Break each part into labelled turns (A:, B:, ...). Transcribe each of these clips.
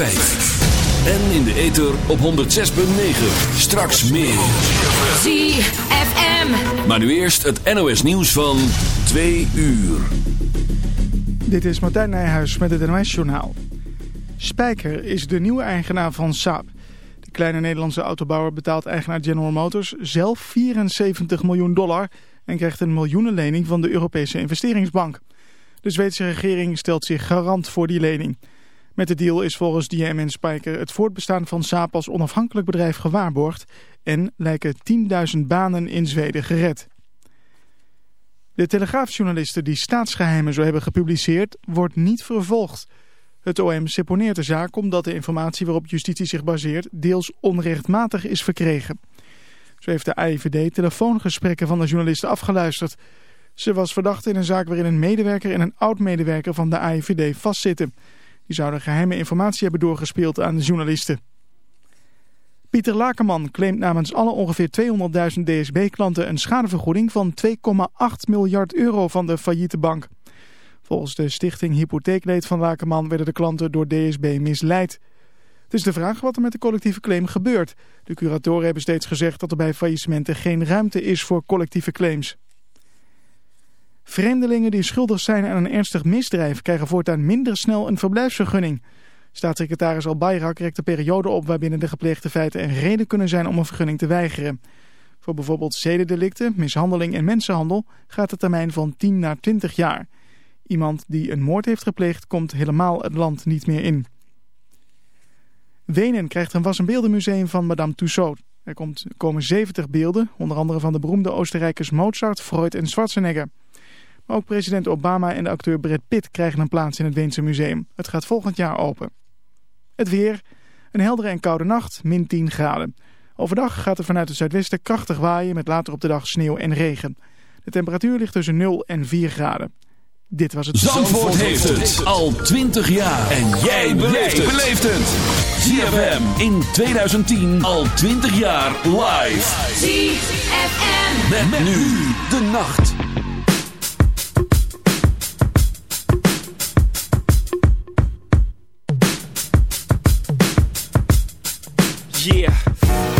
A: En in de ether op 106.9. Straks meer.
B: ZFM.
A: Maar nu eerst het NOS nieuws van 2 uur.
C: Dit is Martijn Nijhuis met het NOS journaal. Spijker is de nieuwe eigenaar van Saab. De kleine Nederlandse autobouwer betaalt eigenaar General Motors zelf 74 miljoen dollar... en krijgt een miljoenenlening van de Europese investeringsbank. De Zweedse regering stelt zich garant voor die lening. Met de deal is volgens DM en Spijker het voortbestaan van Saab als onafhankelijk bedrijf gewaarborgd... en lijken 10.000 banen in Zweden gered. De telegraafjournalisten die staatsgeheimen zo hebben gepubliceerd, wordt niet vervolgd. Het OM seponeert de zaak omdat de informatie waarop justitie zich baseert deels onrechtmatig is verkregen. Zo heeft de AIVD telefoongesprekken van de journalisten afgeluisterd. Ze was verdacht in een zaak waarin een medewerker en een oud-medewerker van de AIVD vastzitten. Die zouden geheime informatie hebben doorgespeeld aan de journalisten. Pieter Lakenman claimt namens alle ongeveer 200.000 DSB-klanten een schadevergoeding van 2,8 miljard euro van de failliete bank. Volgens de stichting Hypotheekleed van Lakenman werden de klanten door DSB misleid. Het is de vraag wat er met de collectieve claim gebeurt. De curatoren hebben steeds gezegd dat er bij faillissementen geen ruimte is voor collectieve claims. Vreemdelingen die schuldig zijn aan een ernstig misdrijf krijgen voortaan minder snel een verblijfsvergunning. Staatssecretaris Al-Bayrak rekt de periode op waarbinnen de gepleegde feiten een reden kunnen zijn om een vergunning te weigeren. Voor bijvoorbeeld zedendelicten, mishandeling en mensenhandel gaat de termijn van 10 naar 20 jaar. Iemand die een moord heeft gepleegd komt helemaal het land niet meer in. Wenen krijgt een was- en beeldenmuseum van Madame Tussaud. Er komen 70 beelden, onder andere van de beroemde Oostenrijkers Mozart, Freud en Schwarzenegger. Ook president Obama en de acteur Brad Pitt krijgen een plaats in het Weense museum. Het gaat volgend jaar open. Het weer, een heldere en koude nacht, min 10 graden. Overdag gaat het vanuit het zuidwesten krachtig waaien met later op de dag sneeuw en regen. De temperatuur ligt tussen 0 en 4 graden. Dit was het...
A: Zandvoort heeft het al 20 jaar. En jij beleeft het. ZFM in 2010 al 20 jaar live.
B: ZFM.
A: Met, nu de nacht.
D: Yeah.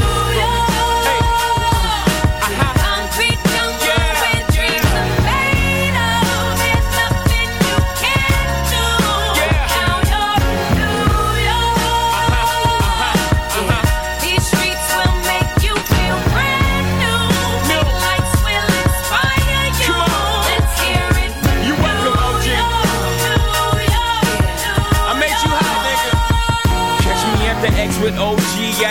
D: ya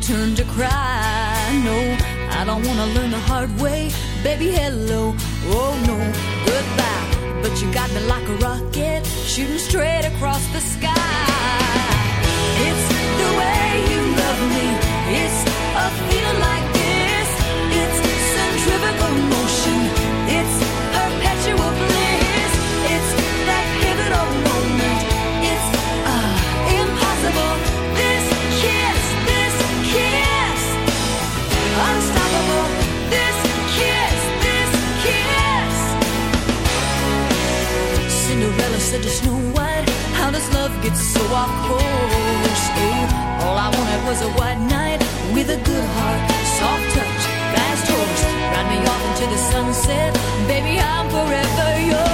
E: turned to
F: cry. sunset, baby, I'm forever yours.